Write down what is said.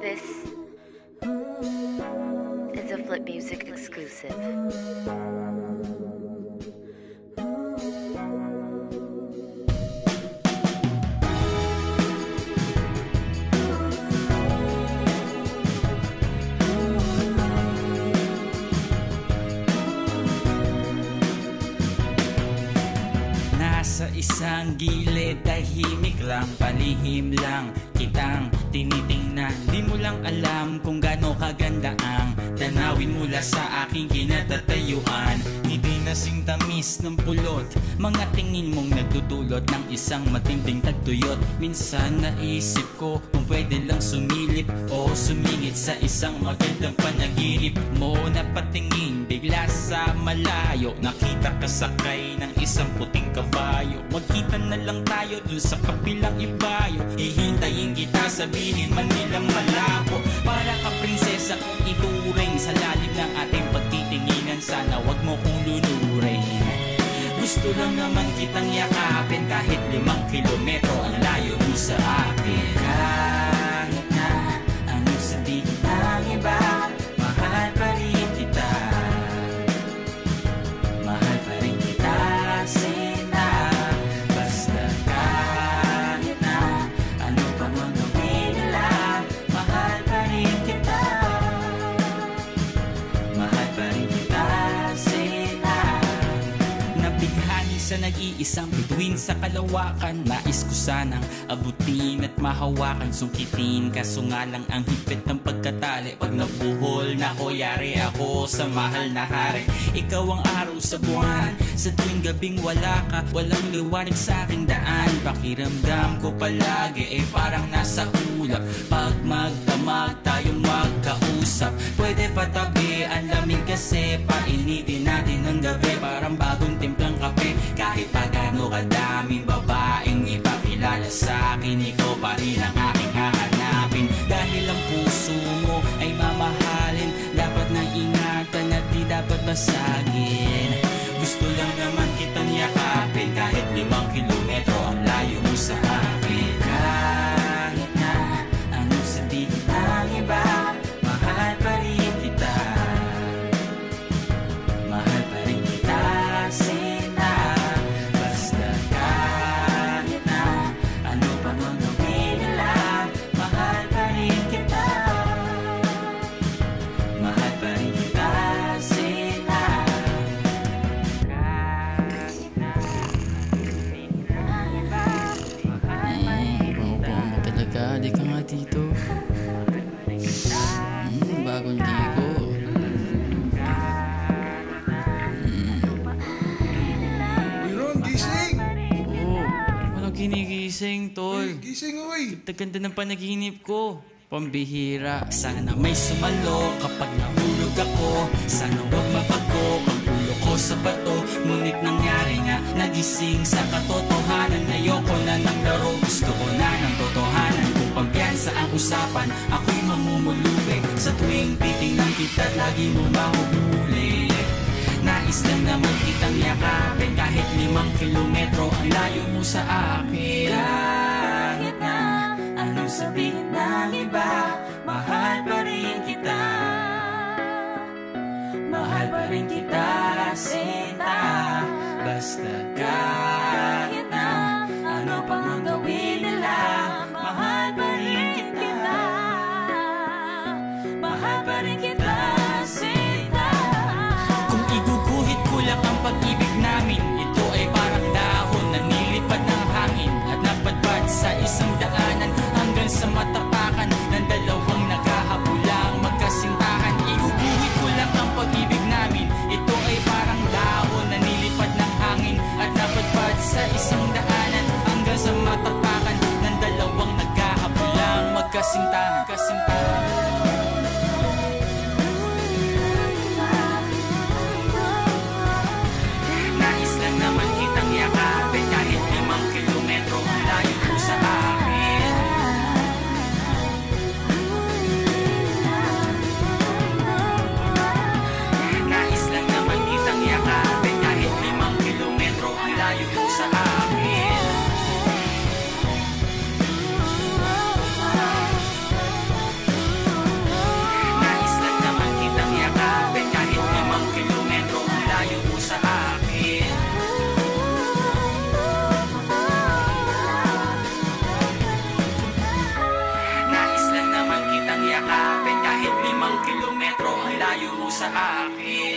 This is a Flip Music exclusive. Isang gilid, tahimik lang, palihim lang Kitang tinitingnan, di mo lang alam kung gaano kaganda ang Tanawin mula sa aking kinatatayuan. Ngiti na sing tamis ng pulot Mga tingin mong nagdudulot ng isang matinding tagtuyot. Minsan naisip ko kung pwede lang sumilip O sumingit sa isang magandang panaginip mo Napatingin bigla sa malayo. Nakita ka sakay ng isang puting kabayo. Magkita na lang tayo dun sa kapilang ibayo. Hihintayin kita sabihin man nilang malabo. Para ka prinsesa kung ituring Sa lalim ng ating pagtitinginan. Sana wag mo kong lulurin Gusto lang naman kitang yakapin Kahit limang kilometro ang layo mo sa akin. Kahit Nabighani sa nag-iisang bituin sa kalawakan Nais ko sanang abutin at mahawakan Sungkitin. Kaso nga lang ang higpit ng pagkatali. Pag nabuhol na ko yari ako sa mahal na hari. Ikaw ang araw sa buwan Sa tuwing gabing wala ka Walang liwanag sa aking daan. Pakiramdam ko palagi eh parang nasa ulap. Pag kadaming babaeng ipakilala sa akin Ikaw pa rin ang aking hahanapin. Dahil ang puso mo ay mamahalin Dapat na ingatan at di dapat basagin. Gusto lang naman kitang yakapin Kahit limang kilometro bagong ligo. Uy, Ron, gising! Oo. Anong ginigising, tol? Gising, uy! Taganda ng panaginip ko. Pambihira. Sana may sumalo kapag nahulog ako. Sana wag mapago ang ulo ko sa bato. Ngunit nangyari nga, nagising sa katotohanan. Ayoko na ng laro, gusto ko na ng totohanan. Kung pampiyansa ang usapan. Sa tuwing titingnan kita, lagi mo mahuhuli. Nais lang naman kitang yakapin. Kahit limang kilometro ang layo mo sa akin. Kahit na anong sabihin ng iba Mahal pa rin kita. Mahal pa rin kita, sinta Basta kahit isang daanan Hanggang sa matapakan ng dalawang naghahabulang magkasintahan Kasintahan layo mo sa akin.